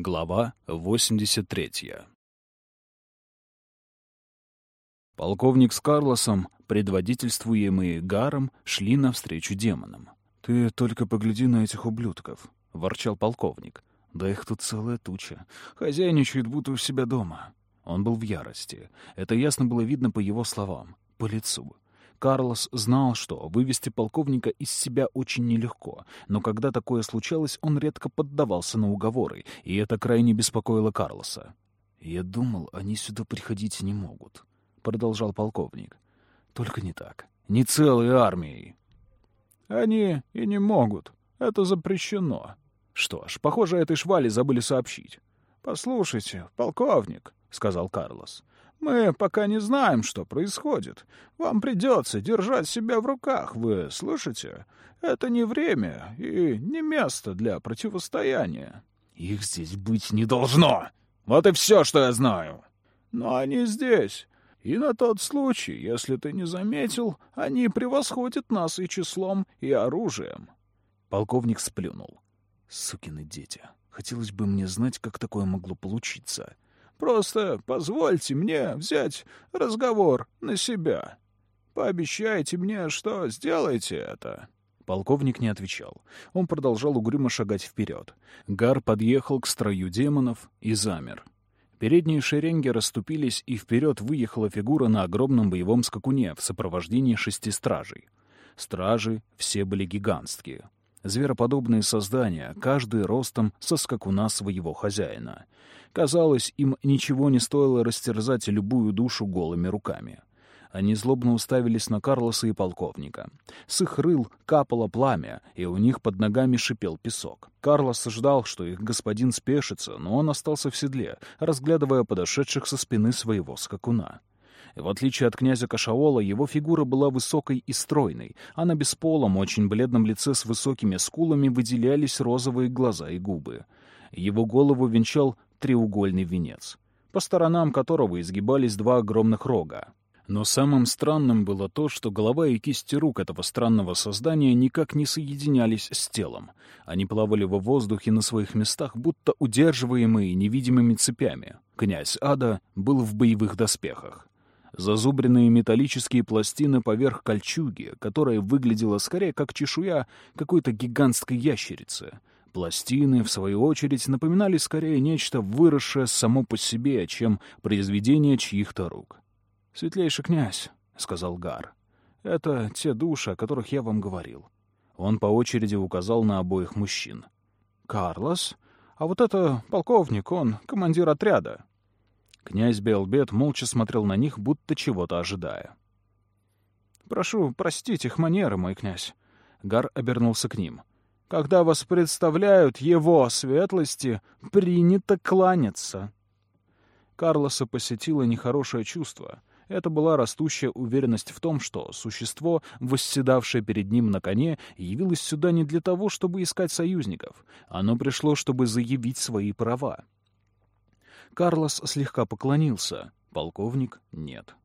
Глава 83 Полковник с Карлосом, предводительствуемые Гаром, шли навстречу демонам. «Ты только погляди на этих ублюдков», — ворчал полковник. «Да их тут целая туча. Хозяйничают, будто у себя дома». Он был в ярости. Это ясно было видно по его словам, по лицу. Карлос знал, что вывести полковника из себя очень нелегко, но когда такое случалось, он редко поддавался на уговоры, и это крайне беспокоило Карлоса. «Я думал, они сюда приходить не могут», — продолжал полковник. «Только не так. Не целой армией». «Они и не могут. Это запрещено». Что ж, похоже, этой швали забыли сообщить. «Послушайте, полковник», — сказал Карлос, мы пока не знаем, что происходит. Вам придется держать себя в руках, вы слышите? Это не время и не место для противостояния. Их здесь быть не должно. Вот и все, что я знаю. Но они здесь. И на тот случай, если ты не заметил, они превосходят нас и числом, и оружием. Полковник сплюнул. Сукины дети. Хотелось бы мне знать, как такое могло получиться. — Просто позвольте мне взять разговор на себя. Пообещайте мне, что сделаете это». Полковник не отвечал. Он продолжал угрюмо шагать вперед. Гар подъехал к строю демонов и замер. Передние шеренги расступились, и вперед выехала фигура на огромном боевом скакуне в сопровождении шести стражей. Стражи все были гигантские. Звероподобные создания, каждый ростом со скакуна своего хозяина. Казалось, им ничего не стоило растерзать любую душу голыми руками. Они злобно уставились на Карлоса и полковника. С их рыл капало пламя, и у них под ногами шипел песок. Карлос ждал, что их господин спешится, но он остался в седле, разглядывая подошедших со спины своего скакуна. В отличие от князя Кашаола, его фигура была высокой и стройной, а на бесполом, очень бледном лице с высокими скулами выделялись розовые глаза и губы. Его голову венчал треугольный венец, по сторонам которого изгибались два огромных рога. Но самым странным было то, что голова и кисти рук этого странного создания никак не соединялись с телом. Они плавали во воздухе на своих местах, будто удерживаемые невидимыми цепями. Князь Ада был в боевых доспехах. Зазубренные металлические пластины поверх кольчуги, которая выглядела скорее как чешуя какой-то гигантской ящерицы — Пластины, в свою очередь, напоминали скорее нечто выросшее само по себе, чем произведение чьих-то рук. «Светлейший князь», — сказал Гар, — «это те души, о которых я вам говорил». Он по очереди указал на обоих мужчин. «Карлос? А вот это полковник, он командир отряда». Князь Белбет молча смотрел на них, будто чего-то ожидая. «Прошу простить их манеры, мой князь». Гар обернулся к ним. Когда вас представляют его светлости, принято кланяться. Карлоса посетило нехорошее чувство. Это была растущая уверенность в том, что существо, восседавшее перед ним на коне, явилось сюда не для того, чтобы искать союзников. Оно пришло, чтобы заявить свои права. Карлос слегка поклонился, полковник — нет.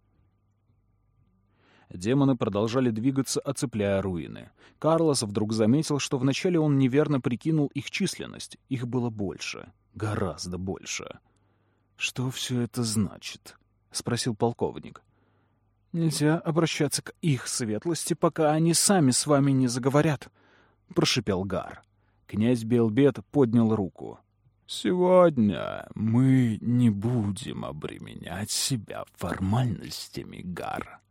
Демоны продолжали двигаться, оцепляя руины. Карлос вдруг заметил, что вначале он неверно прикинул их численность. Их было больше. Гораздо больше. «Что все это значит?» — спросил полковник. «Нельзя обращаться к их светлости, пока они сами с вами не заговорят», — прошипел Гар. Князь Белбет поднял руку. «Сегодня мы не будем обременять себя формальностями, Гар»,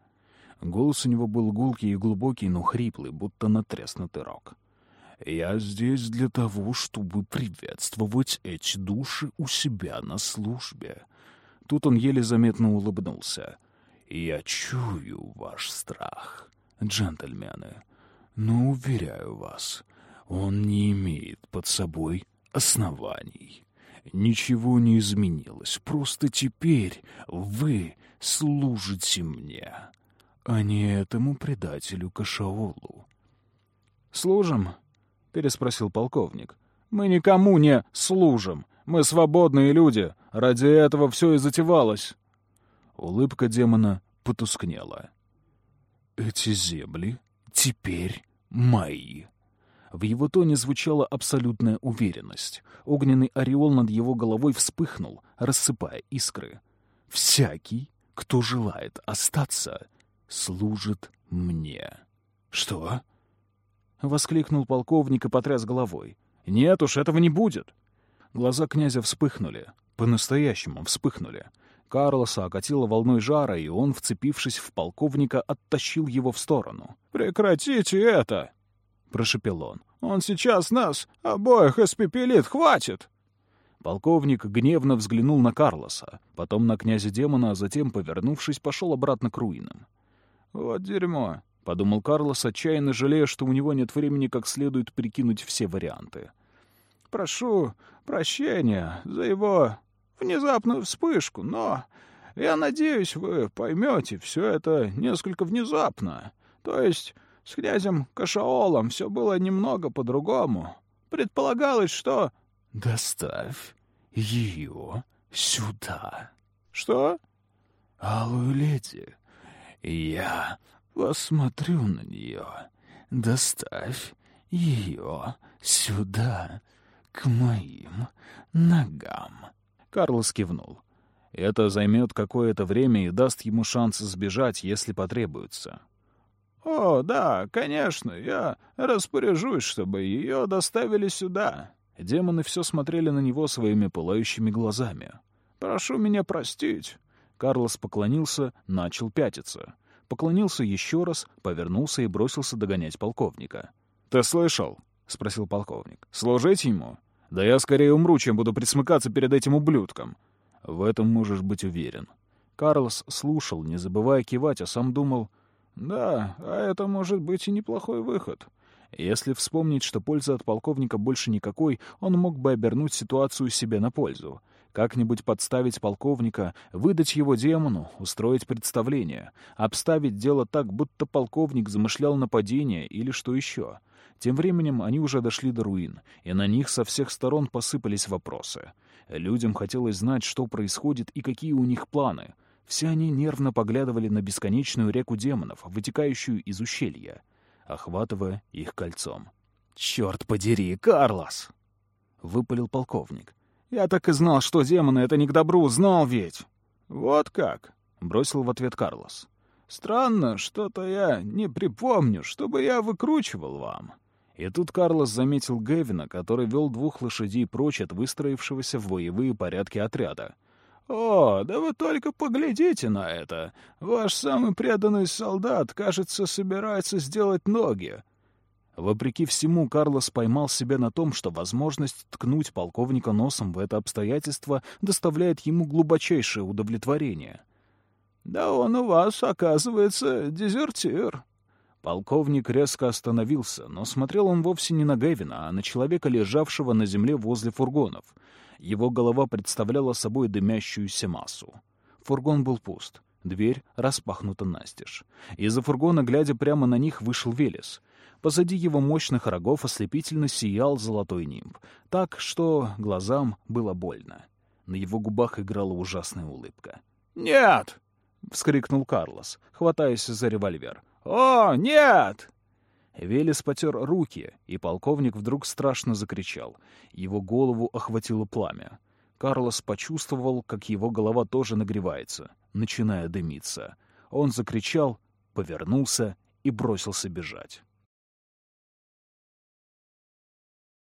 Голос у него был гулкий и глубокий, но хриплый, будто натреснутый рог. «Я здесь для того, чтобы приветствовать эти души у себя на службе». Тут он еле заметно улыбнулся. «Я чую ваш страх, джентльмены, но, уверяю вас, он не имеет под собой оснований. Ничего не изменилось, просто теперь вы служите мне» а не этому предателю Кашаолу. «Служим?» — переспросил полковник. «Мы никому не служим. Мы свободные люди. Ради этого все и затевалось». Улыбка демона потускнела. «Эти земли теперь мои. В его тоне звучала абсолютная уверенность. Огненный ореол над его головой вспыхнул, рассыпая искры. «Всякий, кто желает остаться, служит мне». «Что?» — воскликнул полковник и потряс головой. «Нет уж, этого не будет!» Глаза князя вспыхнули. По-настоящему вспыхнули. Карлоса окатило волной жара, и он, вцепившись в полковника, оттащил его в сторону. «Прекратите это!» — прошепел он. «Он сейчас нас обоих испепелит! Хватит!» Полковник гневно взглянул на Карлоса, потом на князя демона, а затем, повернувшись, пошел обратно к руинам. «Вот дерьмо!» — подумал Карлос, отчаянно жалея, что у него нет времени как следует прикинуть все варианты. «Прошу прощения за его внезапную вспышку, но я надеюсь, вы поймете, все это несколько внезапно. То есть с князем Кашаолом все было немного по-другому. Предполагалось, что... «Доставь ее сюда». «Что?» «Алую леди, я посмотрю на нее. Доставь ее сюда, к моим ногам». Карлос кивнул. Это займет какое-то время и даст ему шанс сбежать, если потребуется. «О, да, конечно, я распоряжусь, чтобы ее доставили сюда». Демоны все смотрели на него своими пылающими глазами. «Прошу меня простить». Карлос поклонился, начал пятиться. Поклонился еще раз, повернулся и бросился догонять полковника. «Ты слышал?» — спросил полковник. «Служить ему? Да я скорее умру, чем буду присмыкаться перед этим ублюдком. В этом можешь быть уверен. Карлос слушал, не забывая кивать, а сам думал, «Да, а это может быть и неплохой выход». Если вспомнить, что пользы от полковника больше никакой, он мог бы обернуть ситуацию себе на пользу. Как-нибудь подставить полковника, выдать его демону, устроить представление, обставить дело так, будто полковник замышлял нападение или что еще — тем временем они уже дошли до руин, и на них со всех сторон посыпались вопросы. Людям хотелось знать, что происходит и какие у них планы. Все они нервно поглядывали на бесконечную реку демонов, вытекающую из ущелья, охватывая их кольцом. «Черт подери, Карлос!» — выпалил полковник. «Я так и знал, что демоны — это не к добру, знал ведь!» «Вот как!» — бросил в ответ Карлос. «Странно, что-то я не припомню, чтобы я выкручивал вам». И тут Карлос заметил Гевина, который вел двух лошадей прочь от выстроившегося в боевые порядки отряда. «О, да вы только поглядите на это! Ваш самый преданный солдат, кажется, собирается сделать ноги!» Вопреки всему, Карлос поймал себя на том, что возможность ткнуть полковника носом в это обстоятельство доставляет ему глубочайшее удовлетворение. «Да он у вас, оказывается, дезертир», Полковник резко остановился, но смотрел он вовсе не на Гевина, а на человека, лежавшего на земле возле фургонов. Его голова представляла собой дымящуюся массу. Фургон был пуст. Дверь распахнута настежь. Из-за фургона, глядя прямо на них, вышел Велес. Позади его мощных рогов ослепительно сиял золотой нимб, так что глазам было больно. На его губах играла ужасная улыбка. «Нет!» — вскрикнул Карлос, хватаясь за револьвер. «О, нет!» Велес потер руки, и полковник вдруг страшно закричал. Его голову охватило пламя. Карлос почувствовал, как его голова тоже нагревается, начиная дымиться. Он закричал, повернулся и бросился бежать.